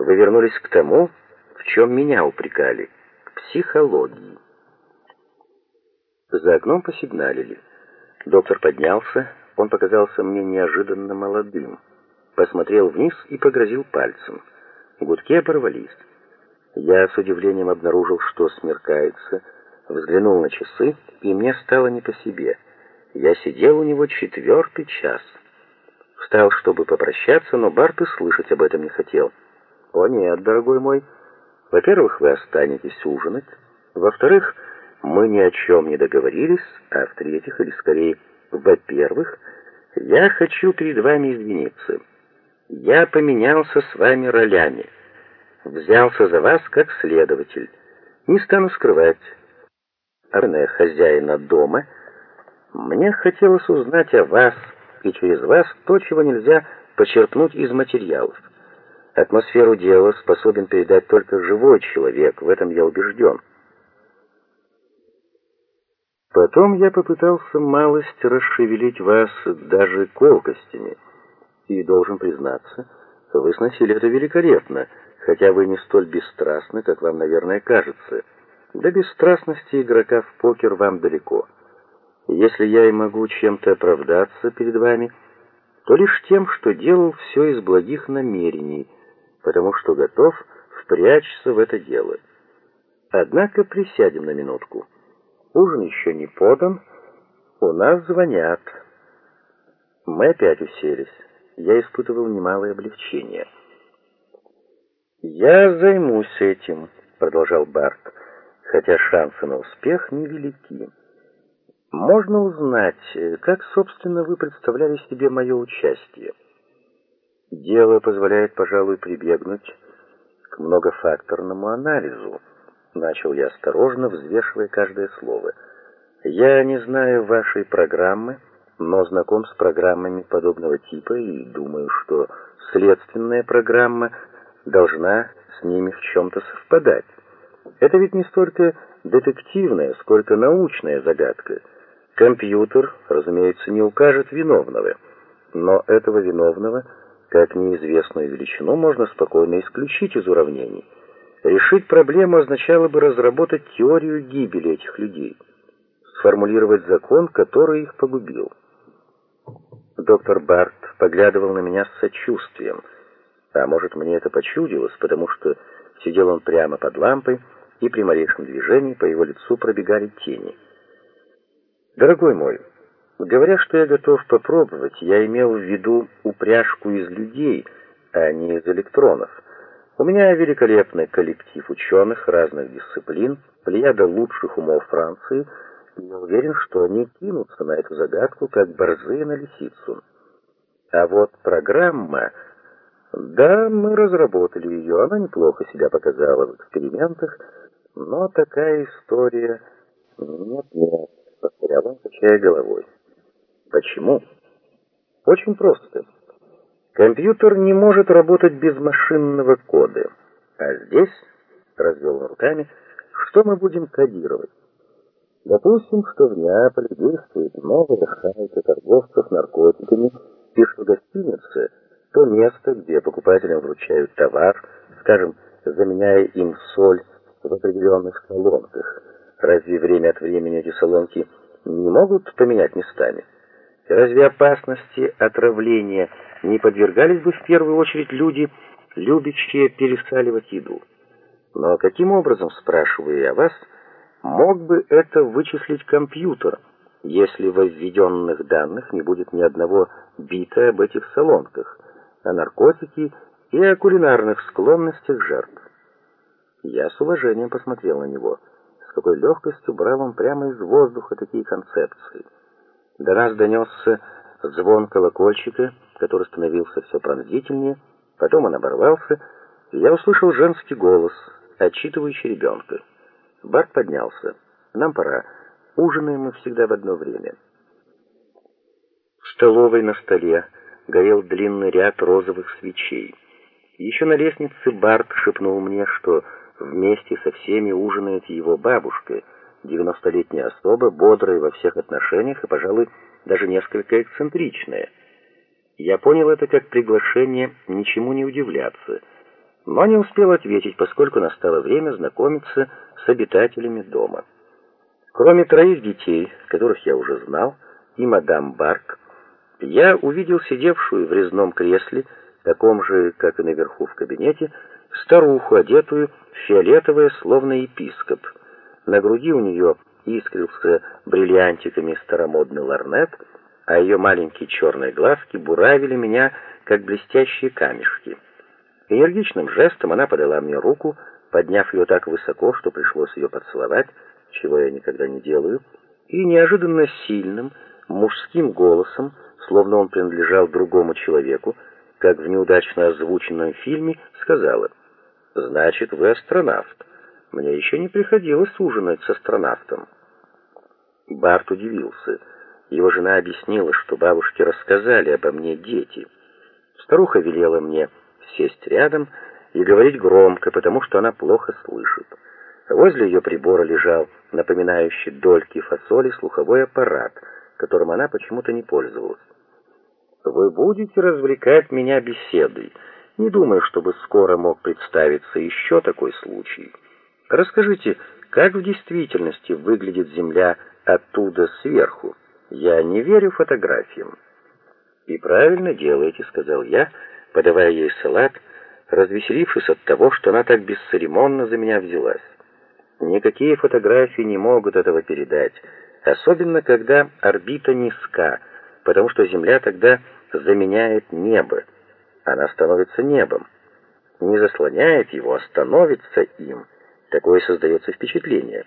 вы вернулись к тому, в чем меня упрекали, к психологии. За окном посигналили. Доктор поднялся, он показался мне неожиданно молодым. Посмотрел вниз и погрозил пальцем. Гудки оборвались. Я с удивлением обнаружил, что смеркается, взглянул на часы, и мне стало не по себе. Я сидел у него четвертый час. Встал, чтобы попрощаться, но Барт и слышать об этом не хотел. «О нет, дорогой мой, во-первых, вы останетесь ужинать, во-вторых, мы ни о чем не договорились, а в-третьих, или скорее, во-первых, я хочу перед вами извиниться. Я поменялся с вами ролями, взялся за вас как следователь. Не стану скрывать, арная хозяина дома, мне хотелось узнать о вас и через вас то, чего нельзя почерпнуть из материалов. Атмосферу дела способен передать только живой человек, в этом я убежден. Потом я попытался малость расшевелить вас даже колкостями, и должен признаться, вы сносили это великолепно, хотя вы не столь бесстрастны, как вам, наверное, кажется. До бесстрастности игрока в покер вам далеко. Если я и могу чем-то оправдаться перед вами, то лишь тем, что делал все из благих намерений, потому что готов впрячься в это дело. Однако присядем на минутку. Ужин еще не подан, у нас звонят. Мы опять уселись. Я испытывал немалое облегчение. «Я займусь этим», — продолжал Барт, хотя шансы на успех невелики. «Можно узнать, как, собственно, вы представляли себе мое участие?» Дело позволяет, пожалуй, прибегнуть к многофакторному анализу. Начал я осторожно, взвешивая каждое слово. Я не знаю вашей программы, но знаком с программами подобного типа и думаю, что следственная программа должна с ними в чем-то совпадать. Это ведь не столько детективная, сколько научная загадка. Компьютер, разумеется, не укажет виновного, но этого виновного, как неизвестную величину, можно спокойно исключить из уравнений. Решить проблему означало бы разработать теорию гибели этих людей, сформулировать закон, который их погубил. Доктор Барт поглядывал на меня с сочувствием. А может, мне это почудилось, потому что сидел он прямо под лампой, и при малейшем движении по его лицу пробегали тени. Дорогой мой, говоря, что я готов попробовать, я имел в виду упряжку из людей, а не из электронов. У меня великолепный коллектив ученых разных дисциплин, плеяда лучших умов Франции, и я уверен, что они кинутся на эту загадку, как борзые на лисицу. А вот программа... Да, мы разработали ее, она неплохо себя показала в экспериментах, но такая история... Нет, нет, повторял он, качая головой. Почему? Очень просто. Компьютер не может работать без машинного кода. А здесь, развел руками, что мы будем кодировать? Допустим, что в Неаполе действует новая шайка торговцев наркотиками, и что гостиница — то место, где покупателям вручают товар, скажем, заменяя им соль в определенных солонках. Разве время от времени эти солонки не могут поменять местами? Разве опасности отравления не подвергались бы в первую очередь люди, любящие пересаливать еду? Но каким образом, спрашиваю я вас, мог бы это вычислить компьютер, если в введенных данных не будет ни одного бита об этих солонках, о наркотике и о кулинарных склонностях жертв? Я с уважением посмотрел на него. С какой легкостью брал он прямо из воздуха такие концепции. До нас донесся звон колокольчика, который становился все пронзительнее, потом он оборвался, и я услышал женский голос, отчитывающий ребенка. Барт поднялся. «Нам пора. Ужинаем мы всегда в одно время». В столовой на столе горел длинный ряд розовых свечей. Еще на лестнице Барт шепнул мне, что вместе со всеми ужинает его бабушка — девяностолетняя особа, бодрая во всех отношениях и, пожалуй, даже несколько эксцентричная. Я понял это как приглашение ничему не удивляться, но не успел ответить, поскольку настало время знакомиться с обитателями дома. Кроме троих детей, которых я уже знал, и мадам Барк, я увидел сидевшую в резном кресле, таком же, как и наверху в кабинете, старуху, одетую в фиолетовое, словно епископ. На груди у нее искрился бриллиантиками старомодный ларнет, а ее маленькие черные глазки буравили меня, как блестящие камешки. Энергичным жестом она подала мне руку, подняв ее так высоко, что пришлось ее поцеловать, чего я никогда не делаю, и неожиданно сильным, мужским голосом, словно он принадлежал другому человеку, как в неудачно озвученном фильме, сказала, «Значит, вы астронавт. Мне еще не приходилось ужинать с астронавтом». Барт удивился. Его жена объяснила, что бабушке рассказали обо мне дети. Старуха велела мне сесть рядом и говорить громко, потому что она плохо слышит. Возле ее прибора лежал напоминающий дольки фасоли слуховой аппарат, которым она почему-то не пользовалась. «Вы будете развлекать меня беседой. Не думаю, чтобы скоро мог представиться еще такой случай. Расскажите, как в действительности выглядит Земля оттуда сверху? Я не верю фотографиям». «И правильно делаете», — сказал я, подавая ей салат, развеселившись от того, что она так бесцеремонно за меня взялась. Никакие фотографии не могут этого передать, особенно когда орбита низка, потому что Земля тогда заменяет небо. Она становится небом. Не заслоняет его, а становится им. Такое создается впечатление.